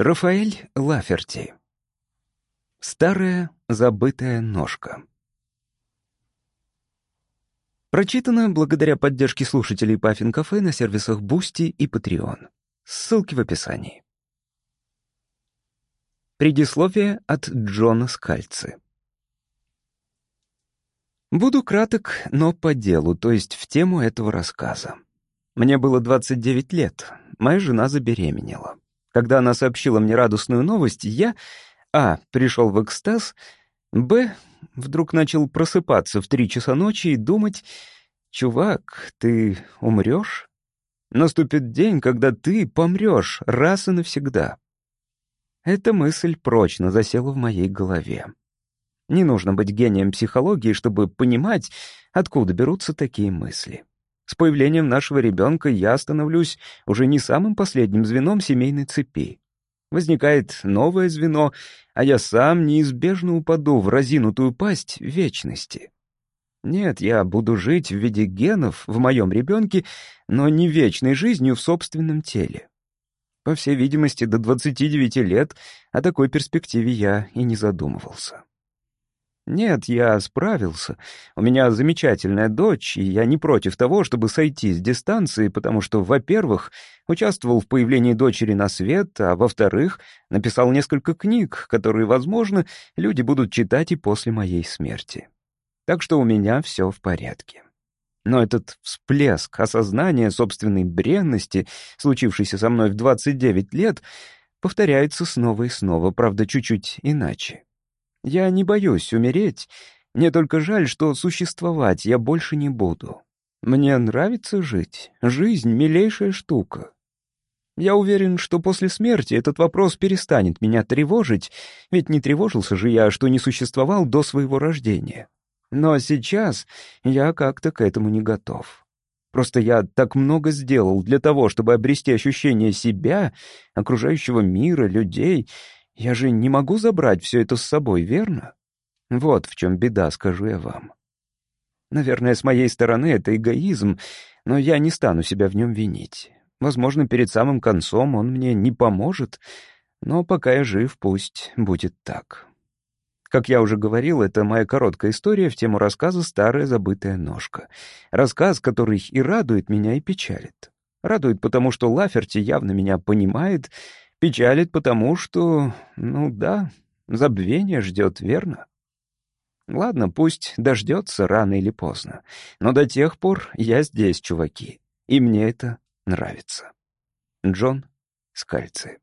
Рафаэль Лаферти. Старая забытая ножка. Прочитано благодаря поддержке слушателей Puffin Cafe на сервисах Бусти и Patreon. Ссылки в описании. Предисловие от Джона Скальци. Буду краток, но по делу, то есть в тему этого рассказа. Мне было 29 лет, моя жена забеременела. Когда она сообщила мне радостную новость, я а. пришел в экстаз, б. вдруг начал просыпаться в три часа ночи и думать, «Чувак, ты умрешь? Наступит день, когда ты помрешь раз и навсегда». Эта мысль прочно засела в моей голове. Не нужно быть гением психологии, чтобы понимать, откуда берутся такие мысли. С появлением нашего ребенка я становлюсь уже не самым последним звеном семейной цепи. Возникает новое звено, а я сам неизбежно упаду в разинутую пасть вечности. Нет, я буду жить в виде генов в моем ребенке, но не вечной жизнью в собственном теле. По всей видимости, до 29 лет о такой перспективе я и не задумывался. Нет, я справился. У меня замечательная дочь, и я не против того, чтобы сойти с дистанции, потому что, во-первых, участвовал в появлении дочери на свет, а во-вторых, написал несколько книг, которые, возможно, люди будут читать и после моей смерти. Так что у меня все в порядке. Но этот всплеск осознания собственной бренности, случившийся со мной в 29 лет, повторяется снова и снова, правда, чуть-чуть иначе. Я не боюсь умереть. Мне только жаль, что существовать я больше не буду. Мне нравится жить. Жизнь — милейшая штука. Я уверен, что после смерти этот вопрос перестанет меня тревожить, ведь не тревожился же я, что не существовал до своего рождения. Но сейчас я как-то к этому не готов. Просто я так много сделал для того, чтобы обрести ощущение себя, окружающего мира, людей — я же не могу забрать все это с собой, верно? Вот в чем беда, скажу я вам. Наверное, с моей стороны это эгоизм, но я не стану себя в нем винить. Возможно, перед самым концом он мне не поможет, но пока я жив, пусть будет так. Как я уже говорил, это моя короткая история в тему рассказа «Старая забытая ножка». Рассказ, который и радует меня, и печалит. Радует, потому что Лаферти явно меня понимает Печалит потому, что, ну да, забвение ждет, верно? Ладно, пусть дождется рано или поздно. Но до тех пор я здесь, чуваки. И мне это нравится. Джон Скальци.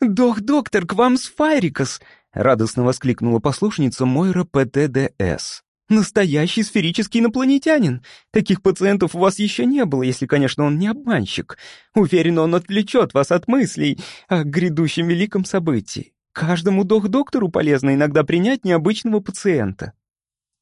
«Дох-доктор, к вам с Файрикас!» — радостно воскликнула послушница Мойра ПТДС. Настоящий сферический инопланетянин. Таких пациентов у вас еще не было, если, конечно, он не обманщик. Уверен, он отвлечет вас от мыслей о грядущем великом событии. Каждому док-доктору полезно иногда принять необычного пациента.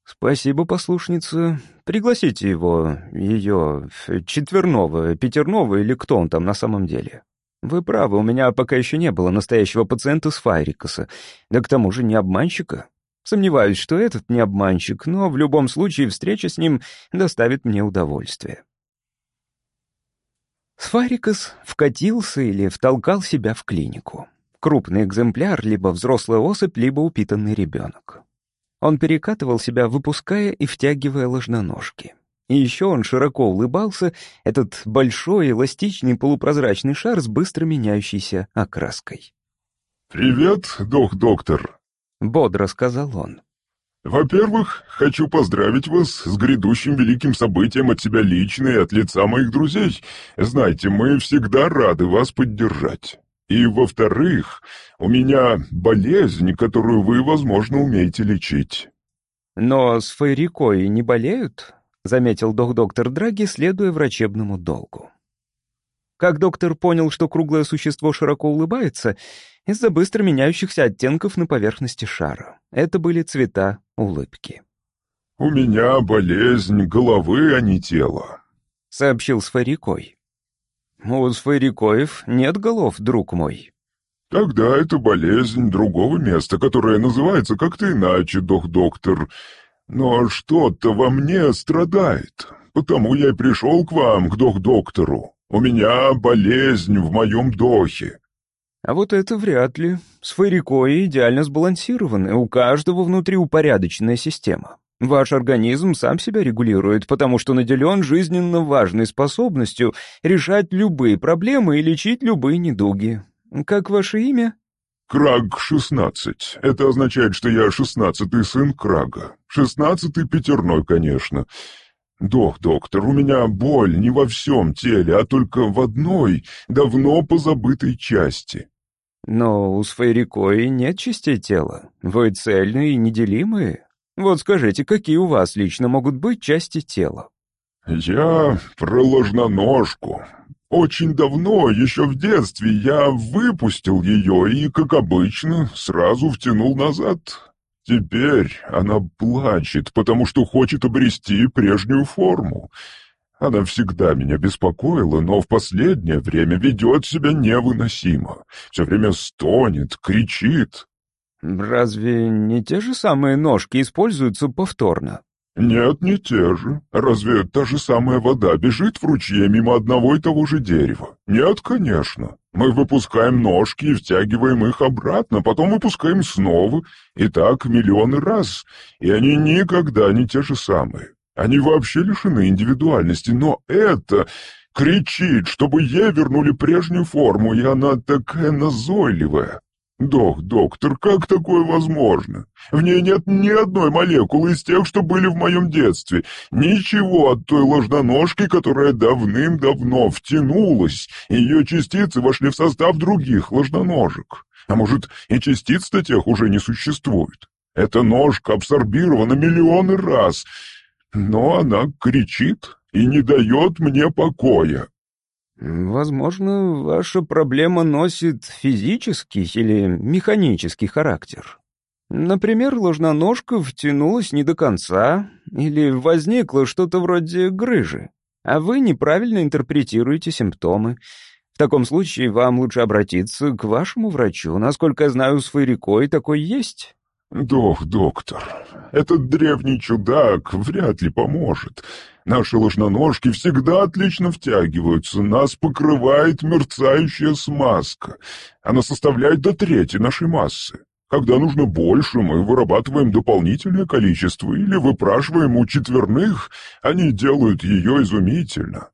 Спасибо, послушница. Пригласите его, ее, четверного, пятерного или кто он там на самом деле. Вы правы, у меня пока еще не было настоящего пациента с Файрикаса, да к тому же не обманщика. Сомневаюсь, что этот не обманщик, но в любом случае встреча с ним доставит мне удовольствие. Сфарикас вкатился или втолкал себя в клинику. Крупный экземпляр, либо взрослая особь, либо упитанный ребенок. Он перекатывал себя, выпуская и втягивая ложноножки. И еще он широко улыбался, этот большой эластичный полупрозрачный шар с быстро меняющейся окраской. «Привет, док-доктор», бодро сказал он. «Во-первых, хочу поздравить вас с грядущим великим событием от себя лично и от лица моих друзей. Знаете, мы всегда рады вас поддержать. И, во-вторых, у меня болезнь, которую вы, возможно, умеете лечить». «Но с фейрикой не болеют?» — заметил док-доктор Драги, следуя врачебному долгу. Как доктор понял, что круглое существо широко улыбается, из-за быстро меняющихся оттенков на поверхности шара. Это были цвета улыбки. «У меня болезнь головы, а не тела», — сообщил Сферикой. «У Сферикоев нет голов, друг мой». «Тогда это болезнь другого места, которое называется как-то иначе, док-доктор. Но что-то во мне страдает, потому я и пришел к вам, к док-доктору». У меня болезнь в моем дохе». А вот это вряд ли. Сферикои идеально сбалансированы, у каждого внутри упорядоченная система. Ваш организм сам себя регулирует, потому что наделен жизненно важной способностью решать любые проблемы и лечить любые недуги. Как ваше имя? Краг-16. Это означает, что я шестнадцатый сын Крага. Шестнадцатый пятерной, конечно. Дох, доктор, у меня боль не во всем теле, а только в одной, давно позабытой части. Но у сферикои нет частей тела. Вы цельные и неделимые. Вот скажите, какие у вас лично могут быть части тела? Я про ложноножку. Очень давно, еще в детстве, я выпустил ее и, как обычно, сразу втянул назад. Теперь она плачет, потому что хочет обрести прежнюю форму. Она всегда меня беспокоила, но в последнее время ведет себя невыносимо. Все время стонет, кричит. Разве не те же самые ножки используются повторно? Нет, не те же. Разве та же самая вода бежит в ручье мимо одного и того же дерева? Нет, конечно. Мы выпускаем ножки и втягиваем их обратно, потом выпускаем снова, и так миллионы раз. И они никогда не те же самые. Они вообще лишены индивидуальности, но это кричит, чтобы ей вернули прежнюю форму, и она такая назойливая. «Док, доктор, как такое возможно? В ней нет ни одной молекулы из тех, что были в моем детстве. Ничего от той ложноножки, которая давным-давно втянулась, ее частицы вошли в состав других ложноножек. А может, и частиц-то тех уже не существует? Эта ножка абсорбирована миллионы раз, но она кричит и не дает мне покоя. Возможно, ваша проблема носит физический или механический характер. Например, ложноножка втянулась не до конца, или возникло что-то вроде грыжи, а вы неправильно интерпретируете симптомы. В таком случае вам лучше обратиться к вашему врачу. Насколько я знаю, с фейрикой такой есть. «Дох, доктор, этот древний чудак вряд ли поможет. Наши ложноножки всегда отлично втягиваются, нас покрывает мерцающая смазка. Она составляет до трети нашей массы. Когда нужно больше, мы вырабатываем дополнительное количество или выпрашиваем у четверных, они делают ее изумительно.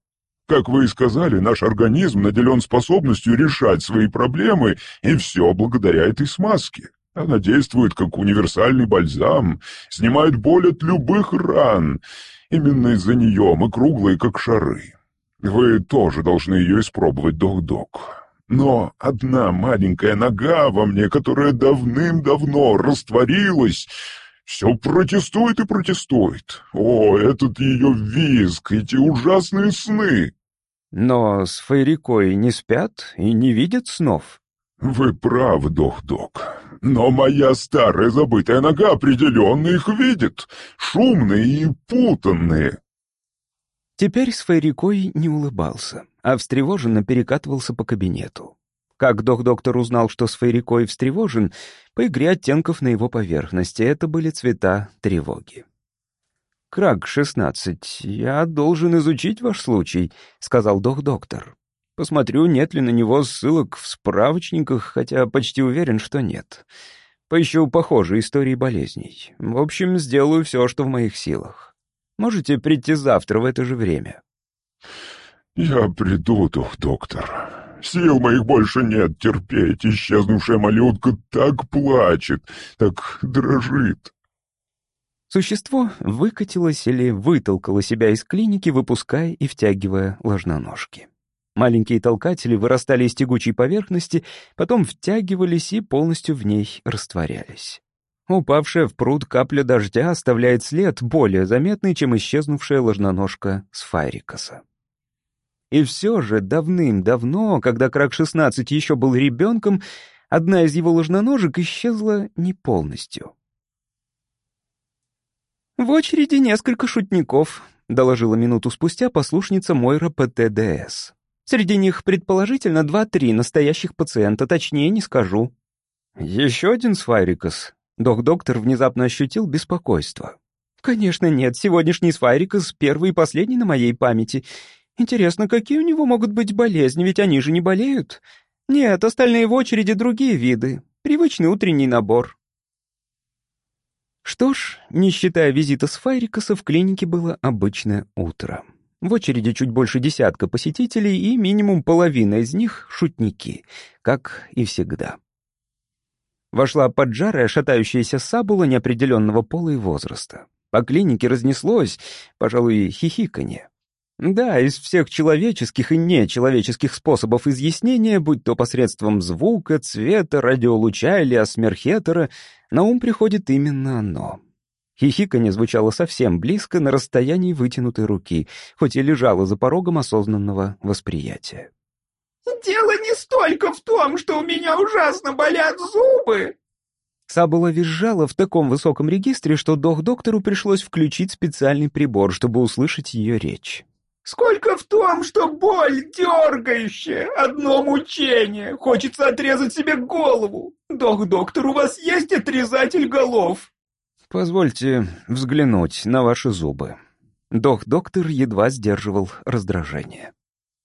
Как вы и сказали, наш организм наделен способностью решать свои проблемы, и все благодаря этой смазке. Она действует как универсальный бальзам, снимает боль от любых ран, Именно из-за нее мы круглые, как шары. Вы тоже должны ее испробовать, док-док. Но одна маленькая нога во мне, которая давным-давно растворилась, все протестует и протестует. О, этот ее визг, эти ужасные сны!» «Но с Фейрикой не спят и не видят снов?» «Вы правы, док-док. Но моя старая забытая нога определенно их видит. Шумные и путанные. Теперь с Фейрикой не улыбался, а встревоженно перекатывался по кабинету. Как док-доктор узнал, что с Фейрикой встревожен, по игре оттенков на его поверхности это были цвета тревоги. «Краг, 16, я должен изучить ваш случай», — сказал док-доктор. Посмотрю, нет ли на него ссылок в справочниках, хотя почти уверен, что нет. Поищу похожие истории болезней. В общем, сделаю все, что в моих силах. Можете прийти завтра в это же время?» «Я приду, дух, доктор. Сил моих больше нет терпеть. Исчезнувшая малютка так плачет, так дрожит». Существо выкатилось или вытолкало себя из клиники, выпуская и втягивая ложноножки. Маленькие толкатели вырастали из тягучей поверхности, потом втягивались и полностью в ней растворялись. Упавшая в пруд капля дождя оставляет след более заметный, чем исчезнувшая ложноножка с Файрикаса. И все же давным-давно, когда Крак-16 еще был ребенком, одна из его ложноножек исчезла не полностью. «В очереди несколько шутников», — доложила минуту спустя послушница Мойра ПТДС. Среди них, предположительно, два-три настоящих пациента, точнее не скажу. Еще один Сфайрикас. Док-доктор внезапно ощутил беспокойство. Конечно, нет, сегодняшний Сфайрикас первый и последний на моей памяти. Интересно, какие у него могут быть болезни, ведь они же не болеют. Нет, остальные в очереди другие виды. Привычный утренний набор. Что ж, не считая визита с Файрикаса, в клинике было обычное утро. В очереди чуть больше десятка посетителей, и минимум половина из них — шутники, как и всегда. Вошла поджарая, шатающаяся сабула неопределенного пола и возраста. По клинике разнеслось, пожалуй, хихиканье. Да, из всех человеческих и нечеловеческих способов изъяснения, будь то посредством звука, цвета, радиолуча или осмерхетера, на ум приходит именно оно. Хихиканье звучало совсем близко, на расстоянии вытянутой руки, хоть и лежало за порогом осознанного восприятия. «Дело не столько в том, что у меня ужасно болят зубы!» Сабула визжала в таком высоком регистре, что док-доктору пришлось включить специальный прибор, чтобы услышать ее речь. Сколько в том, что боль дергающая, одно мучение. Хочется отрезать себе голову. Док-доктор, у вас есть отрезатель голов? Позвольте взглянуть на ваши зубы. Док-доктор едва сдерживал раздражение.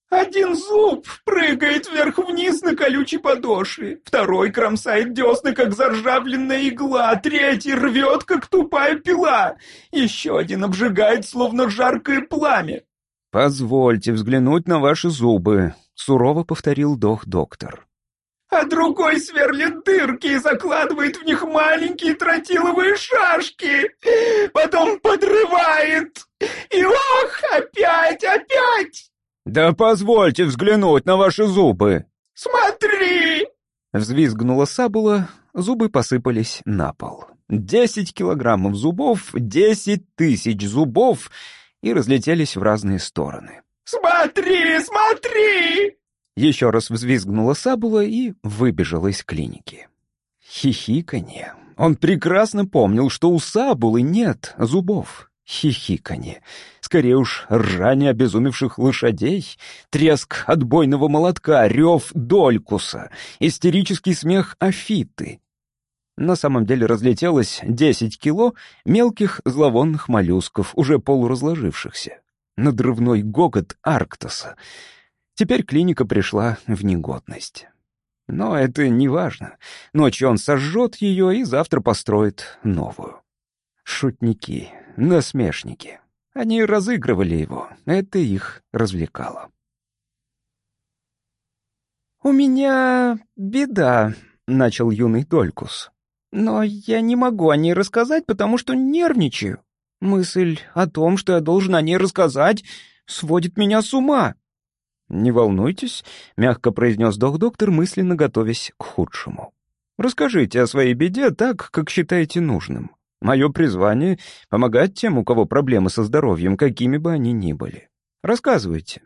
Один зуб прыгает вверх-вниз на колючей подошве, второй кромсает десны, как заржавленная игла, третий рвет, как тупая пила, еще один обжигает, словно жаркое пламя. «Позвольте взглянуть на ваши зубы», — сурово повторил дох-доктор. «А другой сверлит дырки и закладывает в них маленькие тротиловые шашки, потом подрывает, и ох, опять, опять!» «Да позвольте взглянуть на ваши зубы!» «Смотри!» Взвизгнула Сабула, зубы посыпались на пол. Десять килограммов зубов, десять тысяч зубов — и разлетелись в разные стороны. «Смотри, смотри!» Еще раз взвизгнула Сабула и выбежала из клиники. Хихиканье. Он прекрасно помнил, что у Сабулы нет зубов. Хихиканье. Скорее уж ржание обезумевших лошадей, треск отбойного молотка, рев Долькуса, истерический смех Афиты. На самом деле разлетелось 10 кило мелких зловонных моллюсков, уже полуразложившихся. Надрывной гогот Арктоса. Теперь клиника пришла в негодность. Но это не важно. Ночью он сожжет ее и завтра построит новую. Шутники, насмешники. Они разыгрывали его, это их развлекало. «У меня беда», — начал юный Долькус. Но я не могу о ней рассказать, потому что нервничаю. Мысль о том, что я должен о ней рассказать, сводит меня с ума. «Не волнуйтесь», — мягко произнес док-доктор, мысленно готовясь к худшему. «Расскажите о своей беде так, как считаете нужным. Мое призвание — помогать тем, у кого проблемы со здоровьем, какими бы они ни были. Рассказывайте».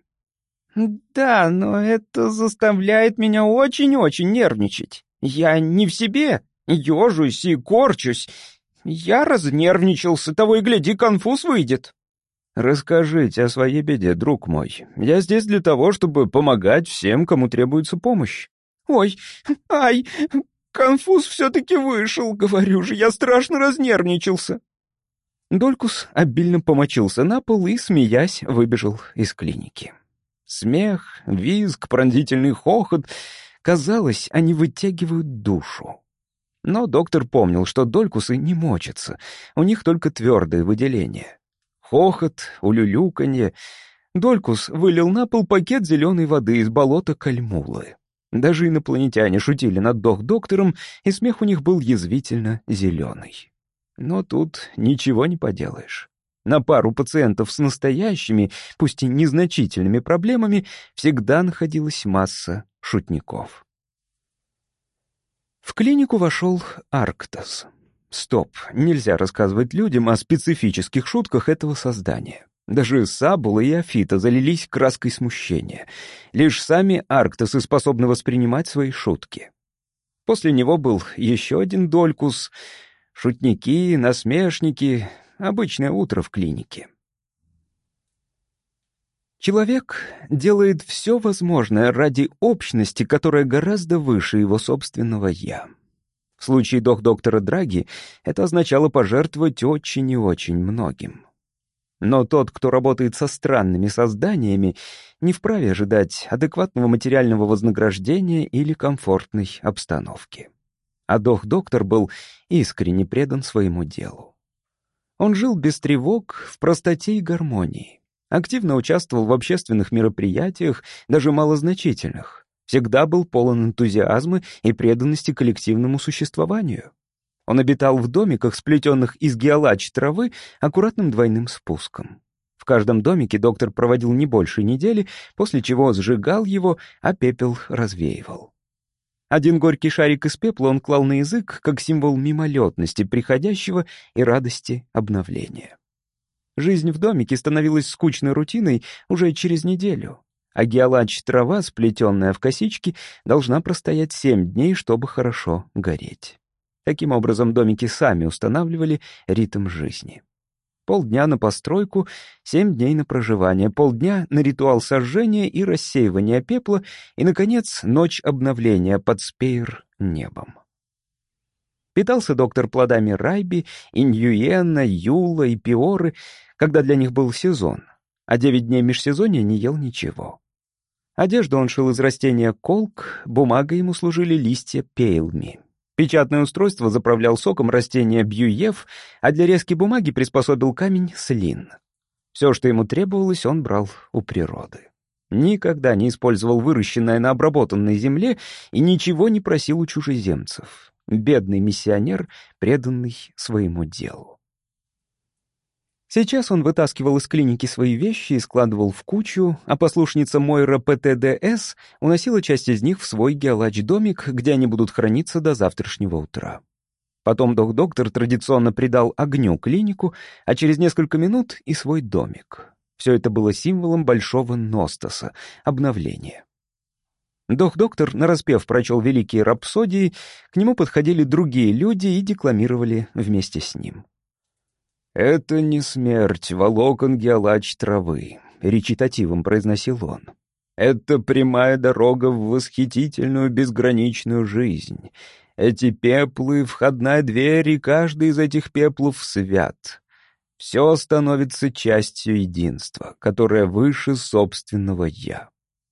«Да, но это заставляет меня очень-очень нервничать. Я не в себе. Ежусь и корчусь. Я разнервничался, того и гляди, конфуз выйдет. Расскажите о своей беде, друг мой. Я здесь для того, чтобы помогать всем, кому требуется помощь. Ой, ай, конфуз все-таки вышел, говорю же, я страшно разнервничался. Долькус обильно помочился на пол и, смеясь, выбежал из клиники. Смех, визг, пронзительный хохот. Казалось, они вытягивают душу. Но доктор помнил, что долькусы не мочатся, у них только твердые выделения. Хохот, улюлюканье. Долькус вылил на пол пакет зеленой воды из болота Кальмулы. Даже инопланетяне шутили над док-доктором, и смех у них был язвительно зеленый. Но тут ничего не поделаешь. На пару пациентов с настоящими, пусть и незначительными проблемами, всегда находилась масса шутников. В клинику вошел Арктос. Стоп, нельзя рассказывать людям о специфических шутках этого создания. Даже Сабула и Афита залились краской смущения. Лишь сами Арктосы способны воспринимать свои шутки. После него был еще один Долькус. Шутники, насмешники. Обычное утро в клинике. Человек делает все возможное ради общности, которая гораздо выше его собственного «я». В случае док доктора Драги это означало пожертвовать очень и очень многим. Но тот, кто работает со странными созданиями, не вправе ожидать адекватного материального вознаграждения или комфортной обстановки. А дох-доктор был искренне предан своему делу. Он жил без тревог, в простоте и гармонии. Активно участвовал в общественных мероприятиях, даже малозначительных. Всегда был полон энтузиазма и преданности коллективному существованию. Он обитал в домиках, сплетенных из геолач травы, аккуратным двойным спуском. В каждом домике доктор проводил не больше недели, после чего сжигал его, а пепел развеивал. Один горький шарик из пепла он клал на язык, как символ мимолетности приходящего и радости обновления. Жизнь в домике становилась скучной рутиной уже через неделю, а геолач трава, сплетенная в косички, должна простоять семь дней, чтобы хорошо гореть. Таким образом, домики сами устанавливали ритм жизни. Полдня на постройку, семь дней на проживание, полдня на ритуал сожжения и рассеивания пепла и, наконец, ночь обновления под спейр небом. Питался доктор плодами райби, иньюена, юла и пиоры, когда для них был сезон, а девять дней межсезонья не ел ничего. Одежду он шил из растения колк, бумагой ему служили листья пейлми. Печатное устройство заправлял соком растения бьюев, а для резки бумаги приспособил камень слин. Все, что ему требовалось, он брал у природы. Никогда не использовал выращенное на обработанной земле и ничего не просил у чужеземцев. Бедный миссионер, преданный своему делу. Сейчас он вытаскивал из клиники свои вещи и складывал в кучу, а послушница Мойра ПТДС уносила часть из них в свой геолач-домик, где они будут храниться до завтрашнего утра. Потом док-доктор традиционно придал огню клинику, а через несколько минут и свой домик. Все это было символом большого ностаса, обновления. Дох-доктор, нараспев, прочел великие рапсодии, к нему подходили другие люди и декламировали вместе с ним. «Это не смерть, волокон геолач травы», — речитативом произносил он. «Это прямая дорога в восхитительную безграничную жизнь. Эти пеплы — входная дверь, и каждый из этих пеплов свят. Все становится частью единства, которое выше собственного «я».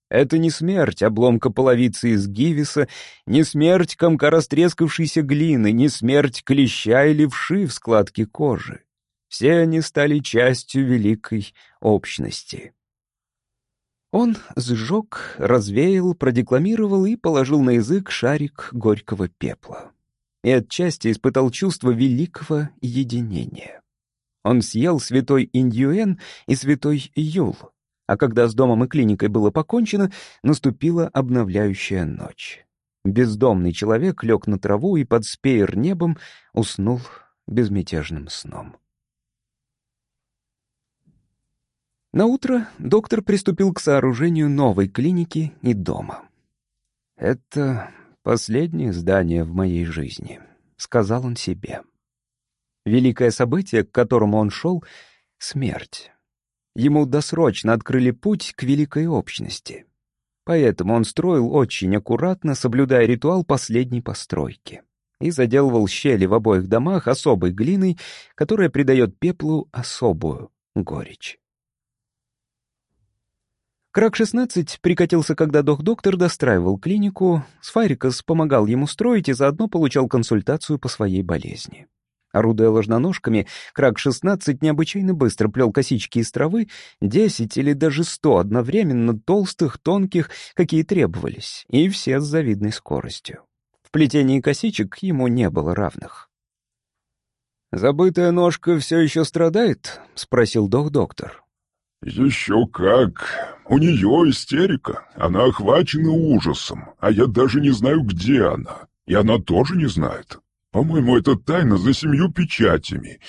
Это не смерть обломка половицы из гивиса, не смерть комка растрескавшейся глины, не смерть клеща или вши в складке кожи. Все они стали частью великой общности. Он сжег, развеял, продекламировал и положил на язык шарик горького пепла. И отчасти испытал чувство великого единения. Он съел святой Индюэн и святой Юл, а когда с домом и клиникой было покончено, наступила обновляющая ночь. Бездомный человек лег на траву и под спеер небом уснул безмятежным сном. На утро доктор приступил к сооружению новой клиники и дома. «Это последнее здание в моей жизни», — сказал он себе. Великое событие, к которому он шел — смерть. Ему досрочно открыли путь к великой общности. Поэтому он строил очень аккуратно, соблюдая ритуал последней постройки. И заделывал щели в обоих домах особой глиной, которая придает пеплу особую горечь. Крак-16 прикатился, когда док-доктор достраивал клинику, Сфайрикас помогал ему строить и заодно получал консультацию по своей болезни. Орудуя ложноножками, Крак-16 необычайно быстро плел косички из травы, 10 или даже 100 одновременно толстых, тонких, какие требовались, и все с завидной скоростью. В плетении косичек ему не было равных. «Забытая ножка все еще страдает?» — спросил док-доктор. «Еще как! У нее истерика. Она охвачена ужасом, а я даже не знаю, где она. И она тоже не знает. По-моему, это тайна за семью печатями.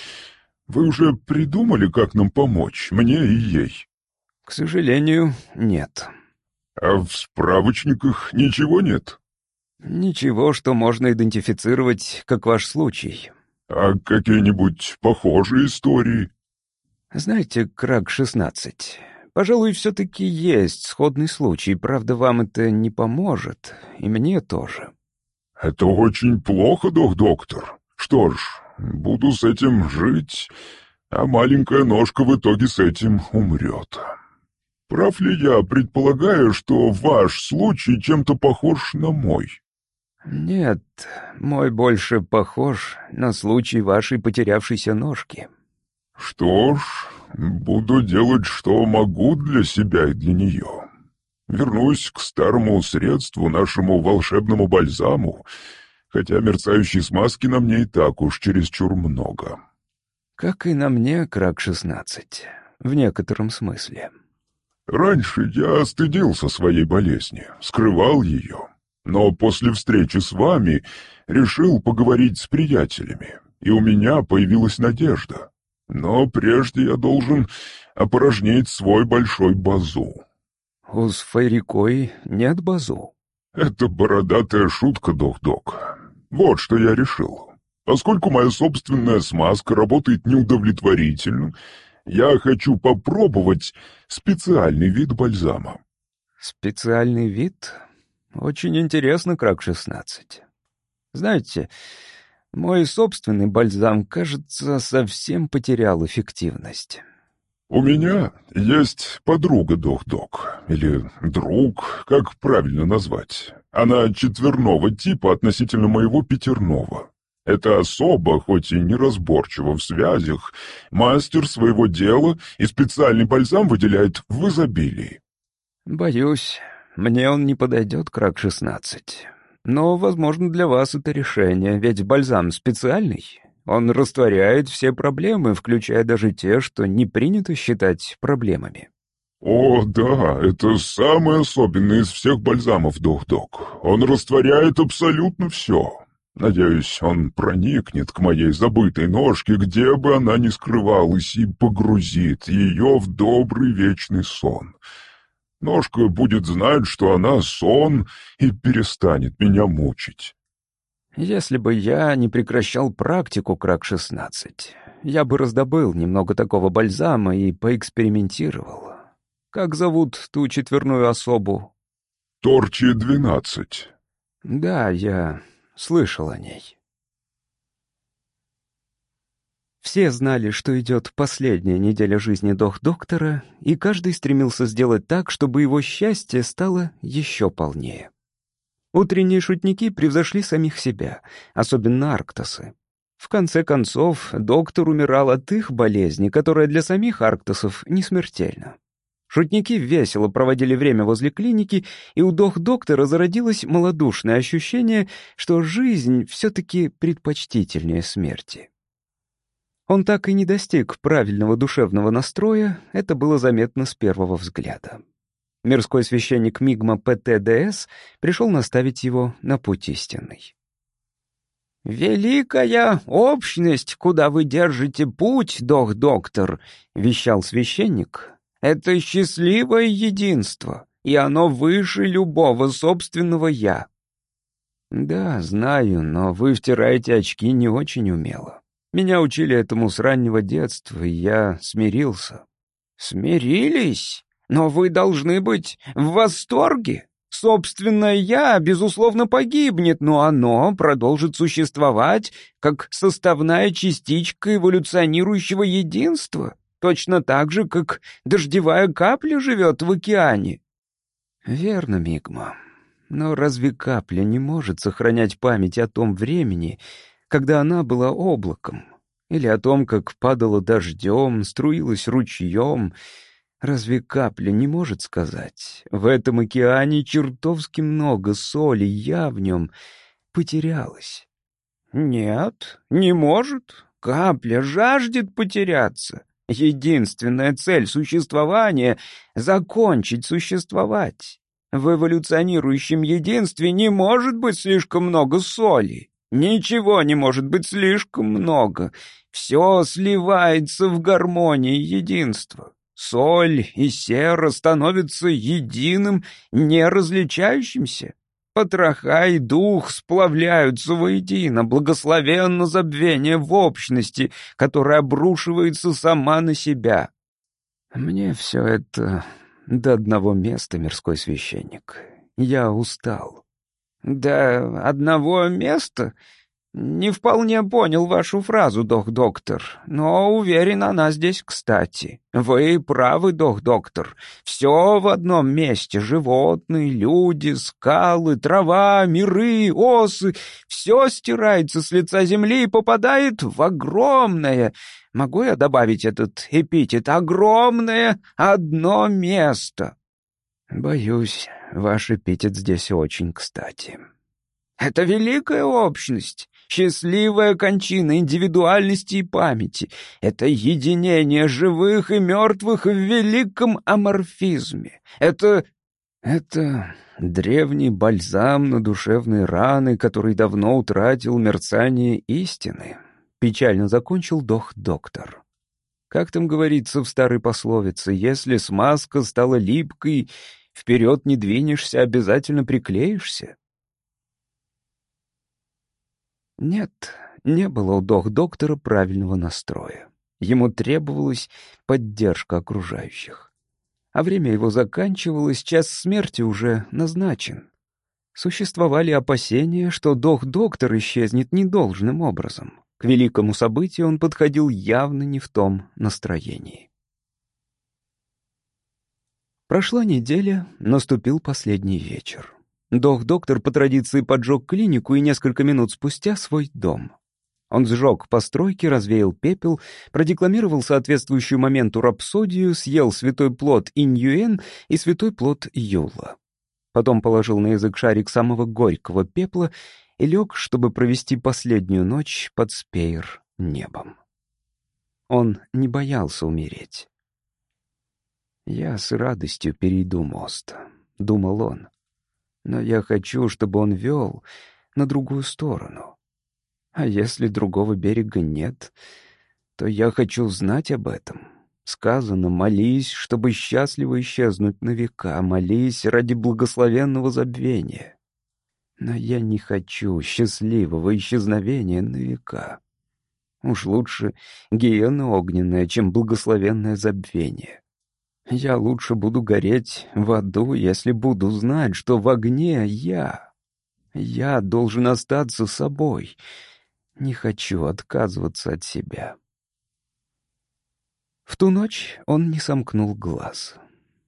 Вы уже придумали, как нам помочь, мне и ей?» «К сожалению, нет». «А в справочниках ничего нет?» «Ничего, что можно идентифицировать, как ваш случай». «А какие-нибудь похожие истории?» Знаете, Краг-16, пожалуй, все-таки есть сходный случай, правда, вам это не поможет, и мне тоже. Это очень плохо, док-доктор. Что ж, буду с этим жить. а маленькая ножка в итоге с этим умрет. Прав ли я, предполагаю, что ваш случай чем-то похож на мой? Нет, мой больше похож на случай вашей потерявшейся ножки. Что ж, буду делать, что могу для себя и для нее. Вернусь к старому средству, нашему волшебному бальзаму, хотя мерцающей смазки на мне и так уж чересчур много. Как и на мне, Крак-16, в некотором смысле. Раньше я стыдился своей болезни, скрывал ее, но после встречи с вами решил поговорить с приятелями, и у меня появилась надежда. Но прежде я должен опорожнить свой большой базу. У Сфайрикой нет базу. Это бородатая шутка, док-док. Вот что я решил. Поскольку моя собственная смазка работает неудовлетворительно, я хочу попробовать специальный вид бальзама. Специальный вид? Очень интересно, Крак-16. Знаете, мой собственный бальзам, кажется, совсем потерял эффективность. У меня есть подруга Дох-Док, или друг, как правильно назвать. Она четверного типа относительно моего пятерного. Это особо, хоть и неразборчиво в связях, мастер своего дела и специальный бальзам выделяет в изобилии. Боюсь, мне он не подойдет, Крак-16. Но, возможно, для вас это решение, ведь бальзам специальный. Он растворяет все проблемы, включая даже те, что не принято считать проблемами. «О, да, это самый особенный из всех бальзамов, Док-Док. Он растворяет абсолютно все. Надеюсь, он проникнет к моей забытой ножке, где бы она ни скрывалась, и погрузит ее в добрый вечный сон. Ножка будет знать, что она сон, и перестанет меня мучить. Если бы я не прекращал практику Крак-16, я бы раздобыл немного такого бальзама и поэкспериментировал. Как зовут ту четверную особу? Торчи-12. Да, я слышал о ней. Все знали, что идет последняя неделя жизни дох-доктора, и каждый стремился сделать так, чтобы его счастье стало еще полнее. Утренние шутники превзошли самих себя, особенно Арктосы. В конце концов, доктор умирал от их болезни, которая для самих Арктосов не смертельна. Шутники весело проводили время возле клиники, и у дох-доктора зародилось малодушное ощущение, что жизнь все-таки предпочтительнее смерти. Он так и не достиг правильного душевного настроя, это было заметно с первого взгляда. Мирской священник Мигма ПТДС пришел наставить его на путь истинный. «Великая общность, куда вы держите путь, дох-доктор», — вещал священник, это счастливое единство, и оно выше любого собственного «я». Да, знаю, но вы втираете очки не очень умело. Меня учили этому с раннего детства, и я смирился. Смирились? Но вы должны быть в восторге. Собственное «я», безусловно, погибнет, но оно продолжит существовать как составная частичка эволюционирующего единства точно так же, как дождевая капля живет в океане». «Верно, Мигма. Но разве капля не может сохранять память о том времени, когда она была облаком? Или о том, как падала дождем, струилась ручьем?» Разве капля не может сказать? В этом океане чертовски много соли, я в нем потерялась. Нет, не может. Капля жаждет потеряться. Единственная цель существования — закончить существовать. В эволюционирующем единстве не может быть слишком много соли. Ничего не может быть слишком много. Все сливается в гармонии единства. Соль и сера становятся единым, неразличающимся. Потроха и дух сплавляются воедино, благословенно забвение в общности, которая обрушивается сама на себя. Мне все это до одного места, мирской священник. Я устал. До одного места? «Не вполне понял вашу фразу, дох-доктор, но уверен, она здесь кстати. Вы правы, дох-доктор. Все в одном месте — животные, люди, скалы, трава, миры, осы — все стирается с лица земли и попадает в огромное, могу я добавить этот эпитет, огромное одно место?» «Боюсь, ваш эпитет здесь очень кстати». «Это великая общность». Счастливая кончина индивидуальности и памяти — это единение живых и мертвых в великом аморфизме. Это... это древний бальзам на душевные раны, который давно утратил мерцание истины. Печально закончил дох доктор. Как там говорится в старой пословице, если смазка стала липкой, вперед не двинешься, обязательно приклеишься. Нет, не было у дох-доктора правильного настроя. Ему требовалась поддержка окружающих. А время его заканчивалось, час смерти уже назначен. Существовали опасения, что дох-доктор исчезнет недолжным образом. К великому событию он подходил явно не в том настроении. Прошла неделя, наступил последний вечер. Дох-доктор по традиции поджег клинику и несколько минут спустя свой дом. Он сжег постройки, развеял пепел, продекламировал соответствующую моменту рапсодию, съел святой плод Иньюэн и святой плод Юла. Потом положил на язык шарик самого горького пепла и лег, чтобы провести последнюю ночь под спеер небом. Он не боялся умереть. «Я с радостью перейду мост», — думал он но я хочу, чтобы он вел на другую сторону. А если другого берега нет, то я хочу знать об этом. Сказано, молись, чтобы счастливо исчезнуть на века, молись ради благословенного забвения. Но я не хочу счастливого исчезновения на века. Уж лучше гиена огненная, чем благословенное забвение. Я лучше буду гореть в аду, если буду знать, что в огне я. Я должен остаться собой. Не хочу отказываться от себя. В ту ночь он не сомкнул глаз.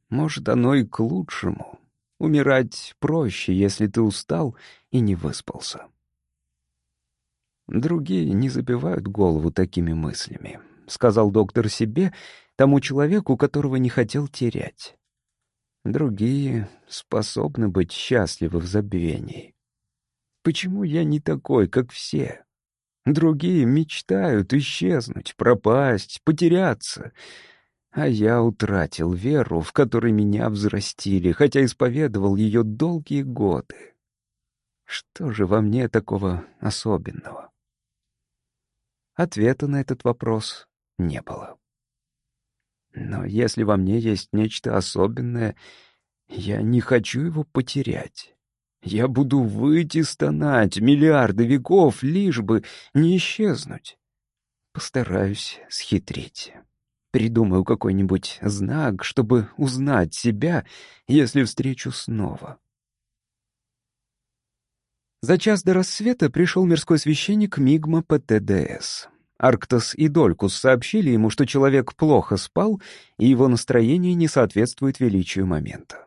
Может, оно и к лучшему. Умирать проще, если ты устал и не выспался. Другие не забивают голову такими мыслями, — сказал доктор себе тому человеку, которого не хотел терять. Другие способны быть счастливы в забвении. Почему я не такой, как все? Другие мечтают исчезнуть, пропасть, потеряться. А я утратил веру, в которой меня взрастили, хотя исповедовал ее долгие годы. Что же во мне такого особенного? Ответа на этот вопрос не было. Но если во мне есть нечто особенное, я не хочу его потерять. Я буду выйти стонать миллиарды веков, лишь бы не исчезнуть. Постараюсь схитрить. Придумаю какой-нибудь знак, чтобы узнать себя, если встречу снова. За час до рассвета пришел мирской священник Мигма ПТДС. Арктос и Долькус сообщили ему, что человек плохо спал, и его настроение не соответствует величию момента.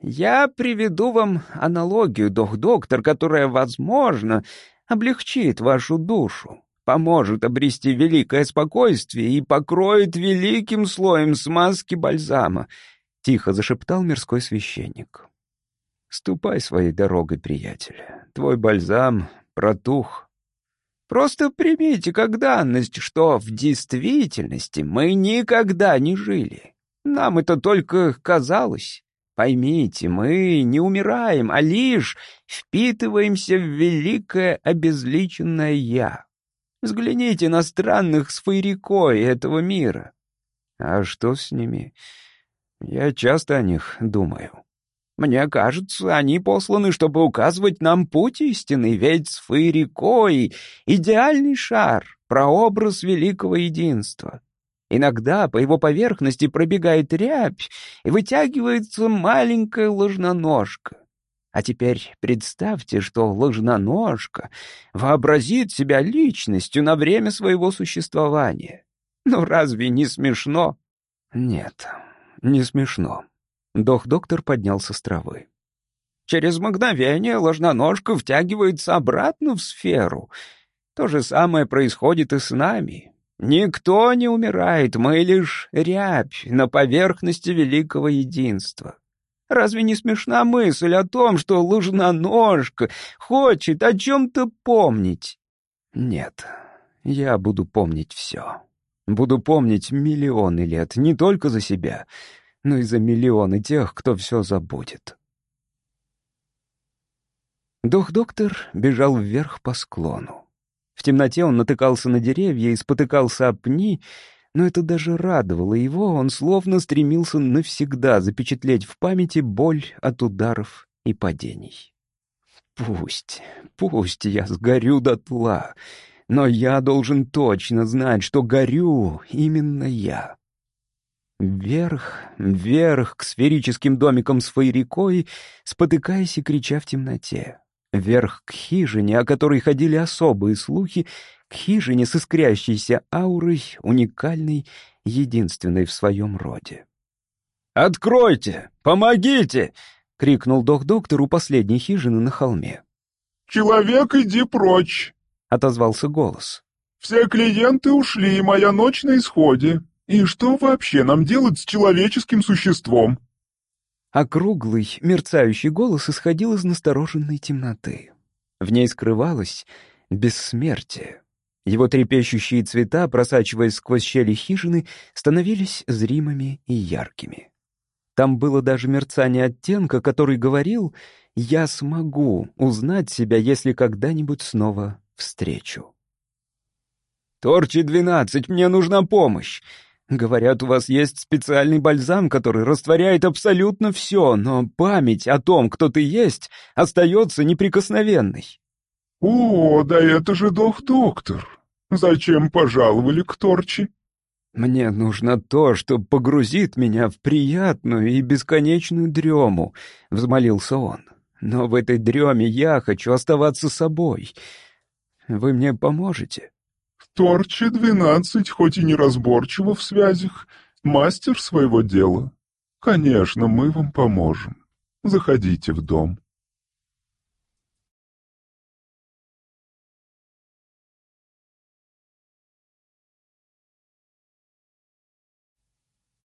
«Я приведу вам аналогию, дох-доктор, которая, возможно, облегчит вашу душу, поможет обрести великое спокойствие и покроет великим слоем смазки бальзама», — тихо зашептал мирской священник. «Ступай своей дорогой, приятель. Твой бальзам протух, Просто примите как данность, что в действительности мы никогда не жили. Нам это только казалось. Поймите, мы не умираем, а лишь впитываемся в великое обезличенное «я». Взгляните на странных сфейрикой этого мира. А что с ними? Я часто о них думаю. Мне кажется, они посланы, чтобы указывать нам путь истины, ведь сферикой — идеальный шар, прообраз великого единства. Иногда по его поверхности пробегает рябь и вытягивается маленькая ложноножка. А теперь представьте, что ложноножка вообразит себя личностью на время своего существования. Ну разве не смешно? Нет, не смешно. Дох-доктор поднялся с травы. Через мгновение ложноножка втягивается обратно в сферу. То же самое происходит и с нами. Никто не умирает, мы лишь рябь на поверхности великого единства. Разве не смешна мысль о том, что лужноножка хочет о чем-то помнить? Нет, я буду помнить все. Буду помнить миллионы лет, не только за себя, но и за миллионы тех, кто все забудет. Дух-доктор бежал вверх по склону. В темноте он натыкался на деревья и спотыкался об пни, но это даже радовало его, он словно стремился навсегда запечатлеть в памяти боль от ударов и падений. «Пусть, пусть я сгорю дотла, но я должен точно знать, что горю именно я». Вверх, вверх к сферическим домикам с фейрикой, спотыкаясь и крича в темноте. Вверх к хижине, о которой ходили особые слухи, к хижине с искрящейся аурой, уникальной, единственной в своем роде. «Откройте! Помогите!» — крикнул док-доктор у последней хижины на холме. «Человек, иди прочь!» — отозвался голос. «Все клиенты ушли, моя ночь на исходе. И что вообще нам делать с человеческим существом?» Округлый, мерцающий голос исходил из настороженной темноты. В ней скрывалось бессмертие. Его трепещущие цвета, просачиваясь сквозь щели хижины, становились зримыми и яркими. Там было даже мерцание оттенка, который говорил «Я смогу узнать себя, если когда-нибудь снова встречу». «Торчи-12, мне нужна помощь!» Говорят, у вас есть специальный бальзам, который растворяет абсолютно все, но память о том, кто ты есть, остается неприкосновенной. «О, да это же дох-доктор! Зачем пожаловали к Торчи?» «Мне нужно то, что погрузит меня в приятную и бесконечную дрему», — взмолился он. «Но в этой дреме я хочу оставаться собой. Вы мне поможете?» Торчи-12, хоть и неразборчиво в связях, мастер своего дела. Конечно, мы вам поможем. Заходите в дом».